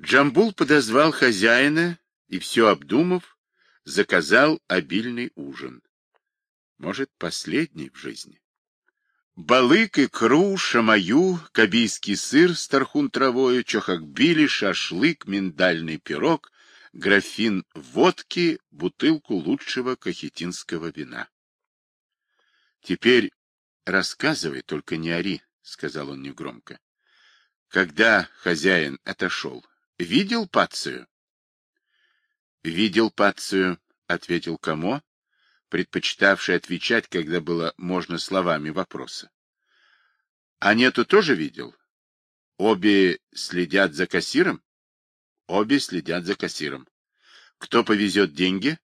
Джамбул подозвал хозяина и, все обдумав, заказал обильный ужин. Может, последний в жизни. Балык, икру, шамаю, кабийский сыр с тархун травою, чохакбили, шашлык, миндальный пирог, графин водки, бутылку лучшего кахетинского вина. — Теперь рассказывай, только не ори, — сказал он негромко. Когда хозяин отошел, видел Пацию? — Видел Пацию, — ответил Камо, предпочитавший отвечать, когда было можно словами вопроса. — А нету тоже видел? Обе следят за кассиром? Обе следят за кассиром. Кто повезет деньги?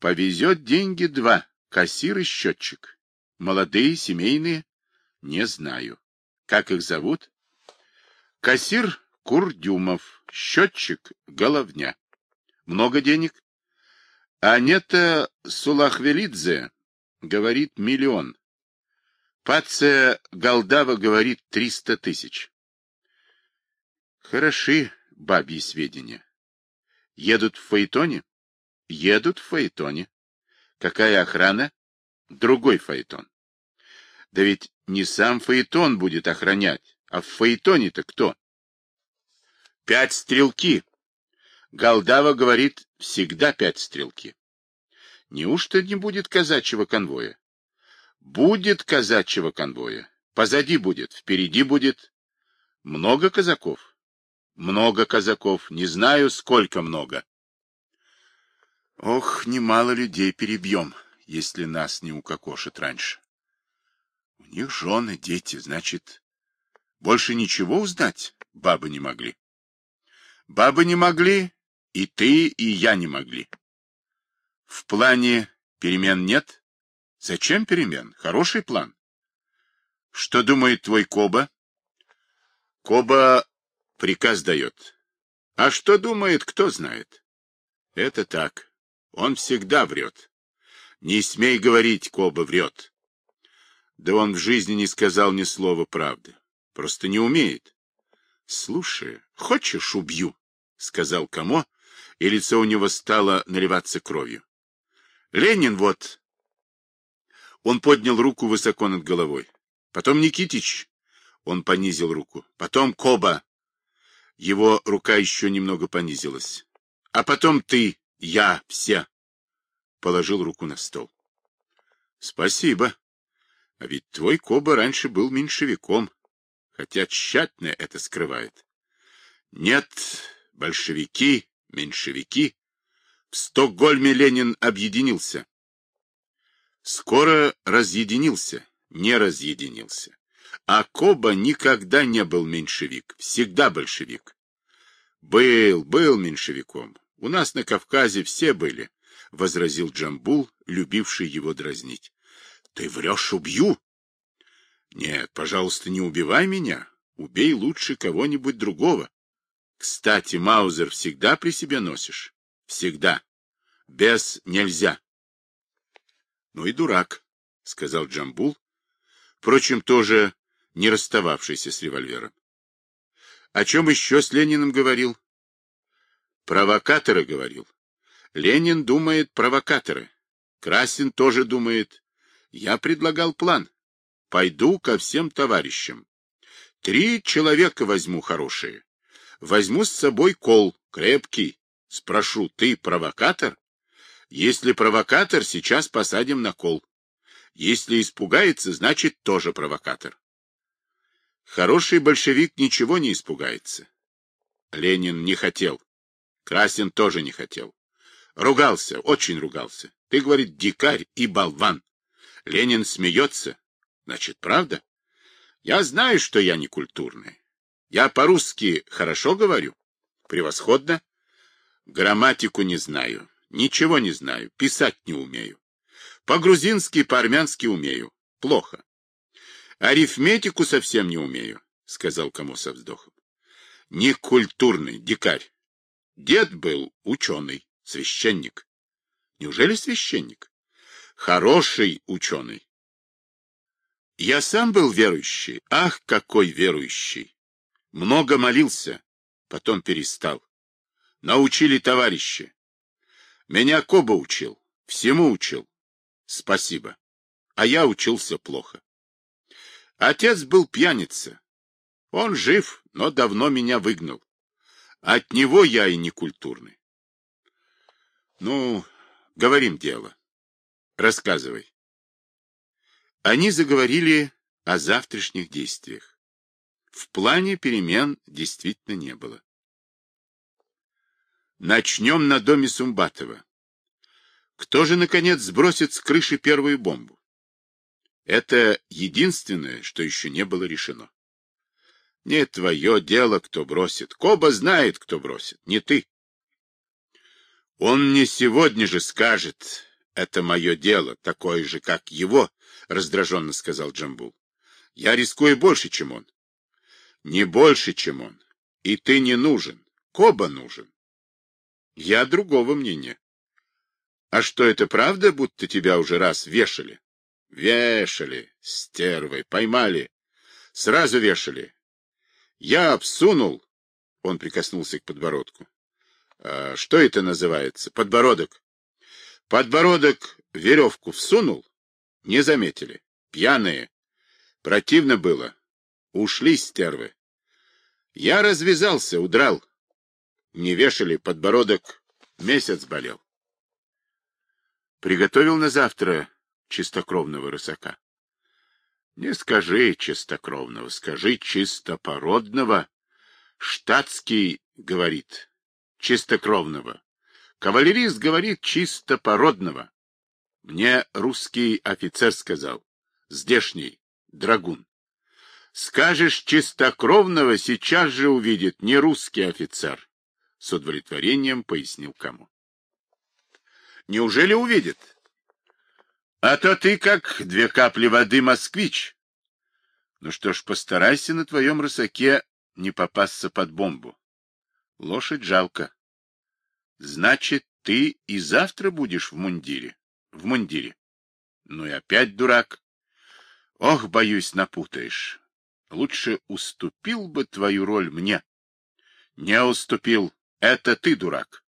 Повезет деньги два, кассир и счетчик. Молодые, семейные? Не знаю. Как их зовут? Кассир Курдюмов, счетчик Головня. Много денег? Анета Сулахвелидзе говорит миллион. Пация Галдава говорит триста тысяч. Хороши бабьи сведения. Едут в Фаэтоне? Едут в Фаэтоне. Какая охрана? Другой Фаэтон. Да ведь не сам Фаэтон будет охранять, а в Фаэтоне-то кто? Пять стрелки. Галдава говорит, всегда пять стрелки. Неужто не будет казачьего конвоя? Будет казачьего конвоя. Позади будет, впереди будет. Много казаков? Много казаков. Не знаю, сколько много. Ох, немало людей перебьем, если нас не укокошат раньше. У них жены, дети, значит, больше ничего узнать бабы не могли. Бабы не могли, и ты, и я не могли. В плане перемен нет? Зачем перемен? Хороший план. Что думает твой Коба? Коба приказ дает. А что думает, кто знает? Это так. Он всегда врет. Не смей говорить, Коба врет. Да он в жизни не сказал ни слова правды. Просто не умеет. Слушай, хочешь, убью? Сказал Камо, и лицо у него стало наливаться кровью. Ленин вот. Он поднял руку высоко над головой. Потом Никитич. Он понизил руку. Потом Коба. Его рука еще немного понизилась. А потом ты, я, все. Положил руку на стол. Спасибо. А ведь твой Коба раньше был меньшевиком, хотя тщательно это скрывает. Нет, большевики, меньшевики. В Стокгольме Ленин объединился. Скоро разъединился, не разъединился. А Коба никогда не был меньшевик, всегда большевик. Был, был меньшевиком. У нас на Кавказе все были, — возразил Джамбул, любивший его дразнить. Ты врешь, убью. Нет, пожалуйста, не убивай меня. Убей лучше кого-нибудь другого. Кстати, Маузер всегда при себе носишь? Всегда. Без нельзя. Ну и дурак, сказал Джамбул, впрочем, тоже не расстававшийся с револьвером. О чем еще с Лениным говорил? Провокаторы говорил. Ленин думает провокаторы. Красин тоже думает я предлагал план. Пойду ко всем товарищам. Три человека возьму хорошие. Возьму с собой кол, крепкий. Спрошу, ты провокатор? Если провокатор, сейчас посадим на кол. Если испугается, значит, тоже провокатор. Хороший большевик ничего не испугается. Ленин не хотел. Красин тоже не хотел. Ругался, очень ругался. Ты, говорит, дикарь и болван. Ленин смеется. Значит, правда? Я знаю, что я не культурный. Я по-русски хорошо говорю. Превосходно. Грамматику не знаю. Ничего не знаю. Писать не умею. По-грузински, по-армянски умею. Плохо. Арифметику совсем не умею, сказал кому со вздохом. Некультурный, дикарь. Дед был ученый, священник. Неужели священник? Хороший ученый. Я сам был верующий. Ах, какой верующий! Много молился. потом перестал. Научили товарищи. Меня Коба учил, всему учил. Спасибо. А я учился плохо. Отец был пьяница. Он жив, но давно меня выгнал. От него я и не культурный. Ну, говорим дело. Рассказывай. Они заговорили о завтрашних действиях. В плане перемен действительно не было. Начнем на доме Сумбатова. Кто же, наконец, сбросит с крыши первую бомбу? Это единственное, что еще не было решено. Не твое дело, кто бросит. Коба знает, кто бросит, не ты. Он мне сегодня же скажет, это мое дело, такое же, как его, раздраженно сказал Джамбул. Я рискую больше, чем он. Не больше, чем он. И ты не нужен. Коба нужен. Я другого мнения. А что, это правда, будто тебя уже раз вешали? Вешали, стервы, поймали. Сразу вешали. Я обсунул. Он прикоснулся к подбородку. А, что это называется? Подбородок. Подбородок веревку всунул. Не заметили. Пьяные. Противно было. Ушли стервы. Я развязался, удрал. Не вешали, подбородок месяц болел. Приготовил на завтра чистокровного рысака. Не скажи чистокровного, скажи чистопородного. Штатский говорит чистокровного. Кавалерист говорит чистопородного. Мне русский офицер сказал, здешний, драгун. Скажешь чистокровного, сейчас же увидит не русский офицер. С удовлетворением пояснил кому. Неужели увидит? А то ты как две капли воды москвич. Ну что ж, постарайся на твоем рысаке не попасться под бомбу. Лошадь жалко. Значит, ты и завтра будешь в мундире? В мундире. Ну и опять дурак. Ох, боюсь, напутаешь. Лучше уступил бы твою роль мне. Не уступил. Это ты дурак.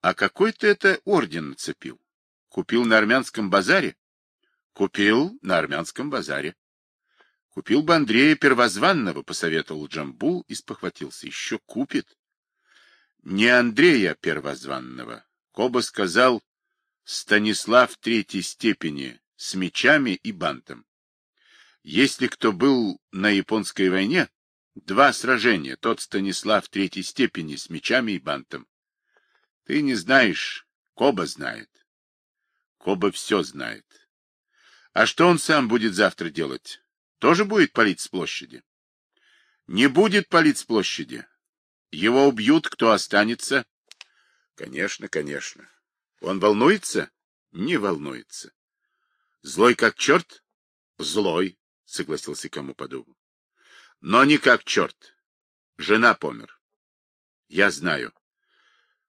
А какой ты это орден нацепил? Купил на армянском базаре? Купил на армянском базаре. Купил бы Андрея Первозванного, посоветовал Джамбул и спохватился. Еще купит. Не Андрея Первозванного. Коба сказал Станислав третьей степени с мечами и бантом. Если кто был на японской войне, два сражения, тот Станислав третьей степени с мечами и бантом. Ты не знаешь, Коба знает. Коба все знает. А что он сам будет завтра делать? Тоже будет палить с площади? Не будет палить с площади. Его убьют, кто останется? Конечно, конечно. Он волнуется? Не волнуется. Злой как черт? Злой, согласился кому подобу. Но не как черт. Жена помер. Я знаю.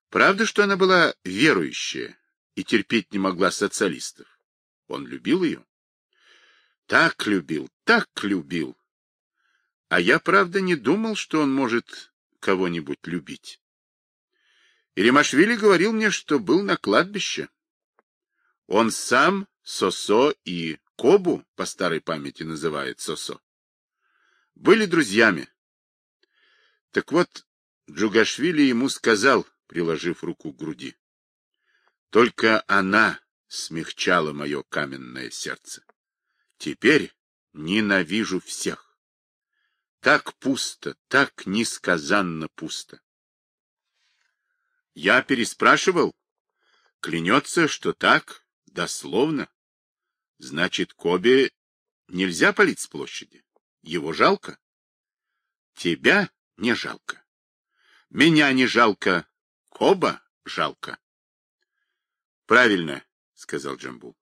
Правда, что она была верующая и терпеть не могла социалистов? Он любил ее? Так любил, так любил. А я, правда, не думал, что он может кого-нибудь любить. Иремашвили говорил мне, что был на кладбище. Он сам Сосо и Кобу, по старой памяти называет Сосо, были друзьями. Так вот, Джугашвили ему сказал, приложив руку к груди, только она смягчала мое каменное сердце. Теперь ненавижу всех. Так пусто, так несказанно пусто. Я переспрашивал. Клянется, что так, дословно. Значит, Кобе нельзя палить с площади. Его жалко. Тебя не жалко. Меня не жалко. Коба жалко. Правильно, сказал Джамбул.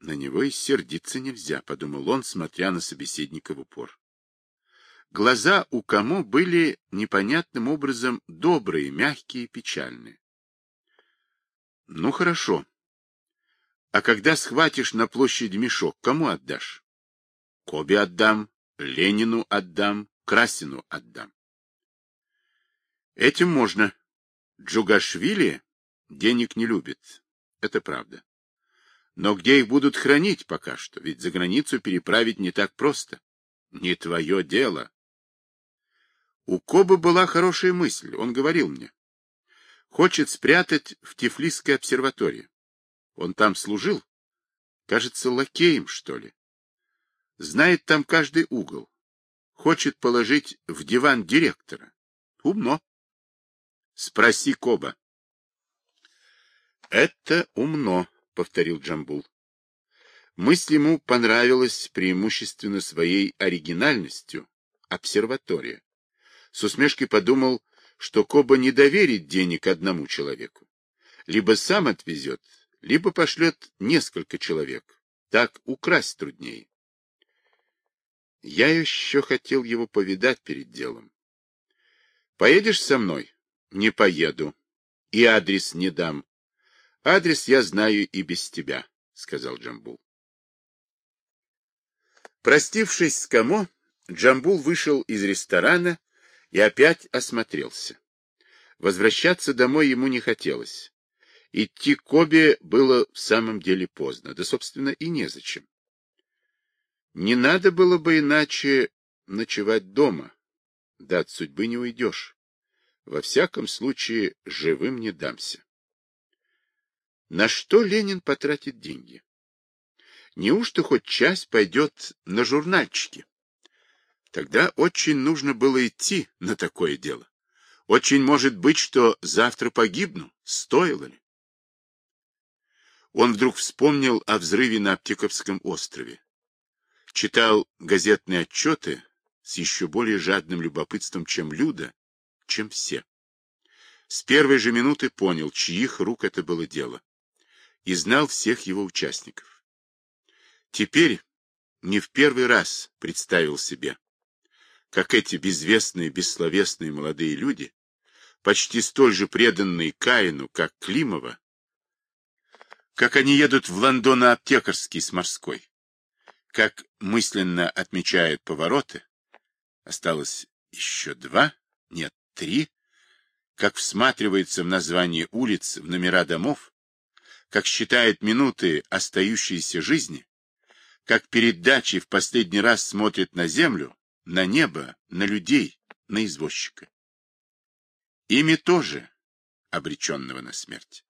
На него и сердиться нельзя, подумал он, смотря на собеседника в упор. Глаза у Камо были непонятным образом добрые, мягкие и печальные. Ну, хорошо. А когда схватишь на площади мешок, кому отдашь? Кобе отдам, Ленину отдам, Красину отдам. Этим можно. Джугашвили денег не любит. Это правда. Но где их будут хранить пока что? Ведь за границу переправить не так просто. Не твое дело. У Кобы была хорошая мысль, он говорил мне. Хочет спрятать в Тифлисской обсерватории. Он там служил. Кажется, лакеем, что ли. Знает там каждый угол. Хочет положить в диван директора. Умно. Спроси Коба. Это умно, повторил Джамбул. Мысль ему понравилась преимущественно своей оригинальностью. Обсерватория. С усмешкой подумал, что Коба не доверит денег одному человеку. Либо сам отвезет, либо пошлет несколько человек. Так украсть труднее. Я еще хотел его повидать перед делом. Поедешь со мной? Не поеду. И адрес не дам. Адрес я знаю и без тебя, сказал Джамбул. Простившись с Камо, Джамбул вышел из ресторана и опять осмотрелся. Возвращаться домой ему не хотелось. Идти к Обе было в самом деле поздно, да, собственно, и незачем. Не надо было бы иначе ночевать дома, да от судьбы не уйдешь. Во всяком случае, живым не дамся. На что Ленин потратит деньги? Неужто хоть часть пойдет на журнальчики? Тогда очень нужно было идти на такое дело. Очень может быть, что завтра погибну. Стоило ли? Он вдруг вспомнил о взрыве на Аптековском острове. Читал газетные отчеты с еще более жадным любопытством, чем Люда, чем все. С первой же минуты понял, чьих рук это было дело, и знал всех его участников. Теперь не в первый раз представил себе, как эти безвестные, бессловесные молодые люди, почти столь же преданные Каину, как Климова, как они едут в Лондон аптекарский с морской, как мысленно отмечают повороты, осталось еще два, нет, три, как всматривается в название улиц, в номера домов, как считает минуты остающейся жизни, как перед дачей в последний раз смотрит на землю, на небо, на людей, на извозчика. Ими тоже обреченного на смерть.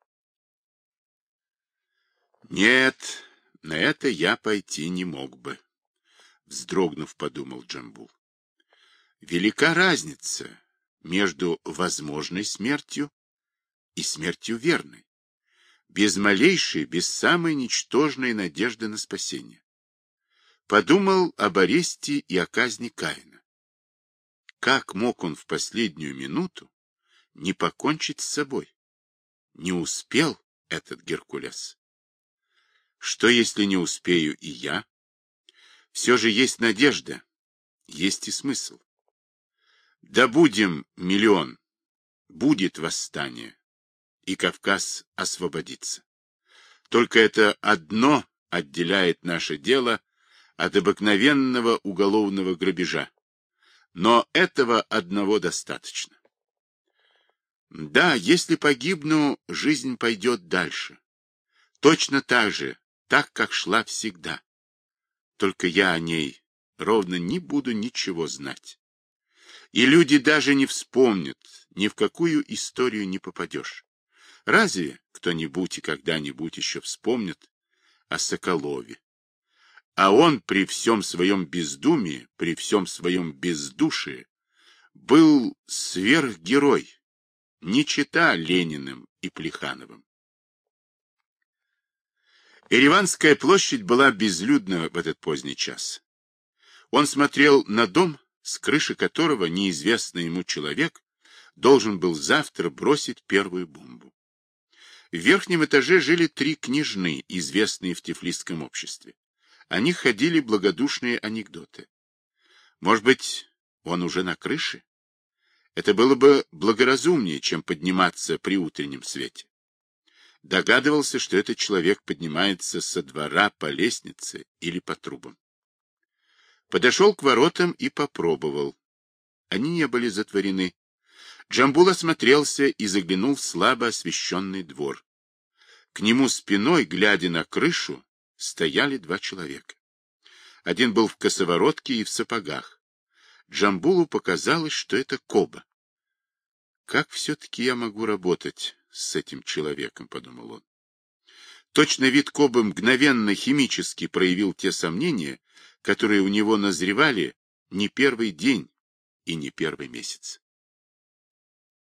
Нет, на это я пойти не мог бы, вздрогнув, подумал Джамбул. Велика разница между возможной смертью и смертью верной, без малейшей, без самой ничтожной надежды на спасение. Подумал об аресте и о казни Каина. Как мог он в последнюю минуту не покончить с собой? Не успел этот Геркулес. Что, если не успею и я? Все же есть надежда, есть и смысл. Да будем миллион, будет восстание, и Кавказ освободится. Только это одно отделяет наше дело от обыкновенного уголовного грабежа. Но этого одного достаточно. Да, если погибну, жизнь пойдет дальше. Точно так же, так, как шла всегда. Только я о ней ровно не буду ничего знать. И люди даже не вспомнят, ни в какую историю не попадешь. Разве кто-нибудь и когда-нибудь еще вспомнит о Соколове? А он при всем своем бездумии, при всем своем бездушии, был сверхгерой, не чита Лениным и Плехановым. Ереванская площадь была безлюдна в этот поздний час. Он смотрел на дом, с крыши которого неизвестный ему человек должен был завтра бросить первую бомбу. В верхнем этаже жили три княжны, известные в тифлисском обществе. О них ходили благодушные анекдоты. Может быть, он уже на крыше? Это было бы благоразумнее, чем подниматься при утреннем свете. Догадывался, что этот человек поднимается со двора по лестнице или по трубам. Подошел к воротам и попробовал. Они не были затворены. Джамбул осмотрелся и заглянул в слабо освещенный двор. К нему спиной, глядя на крышу, стояли два человека. Один был в косоворотке и в сапогах. Джамбулу показалось, что это Коба. «Как все-таки я могу работать с этим человеком?» — подумал он. Точно вид Кобы мгновенно химически проявил те сомнения, которые у него назревали не первый день и не первый месяц.